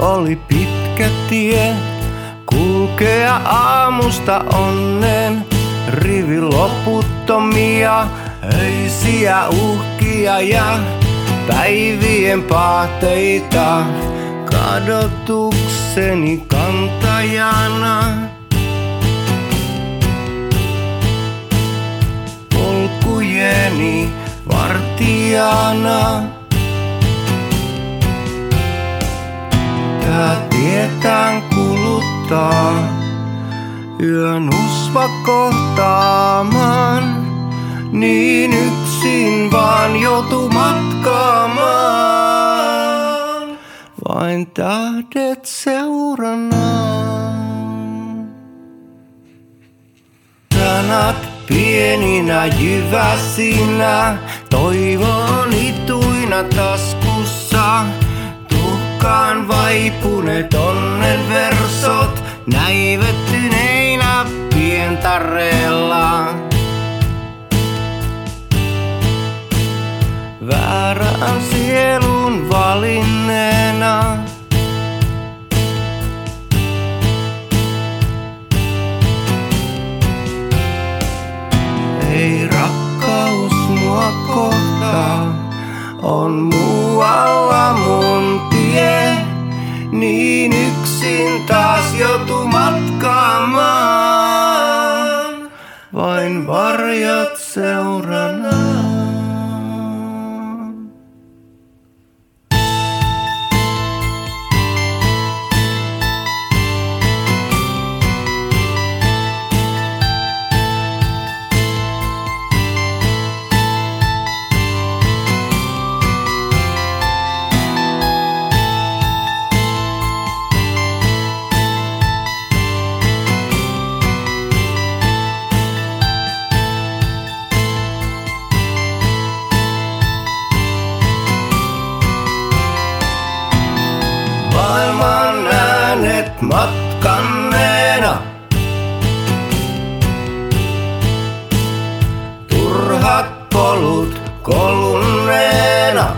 oli pitkä tie, kulkea aamusta onnen. Rivi loputtomia, öisiä uhkia ja päivien paateita. Kadotukseni kantajana. Polkujeni vartijana. Kuluttaa yön usva kohtaamaan. Niin yksin vaan joutuu matkaamaan. Vain tähdet seuranaan. Sanat pieninä jyväsinä, toivon ituina taskussa. Tuhkaan vaipuneet onnen versot, näivettyneinä pientareella. Väärän sielun matkaamaan, vain varjot seuranaan. Matkanneena. Turhat polut kolunneena.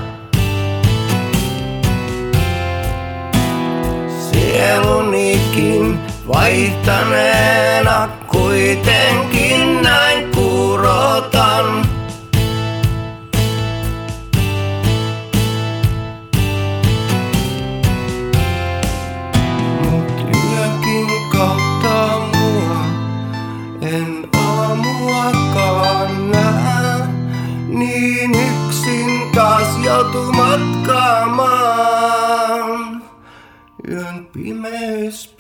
Sielunikin vaihtaneena kuitenkin aamuakaan näe. Niin yksin taas joutuu matkaamaan, yön pimeys.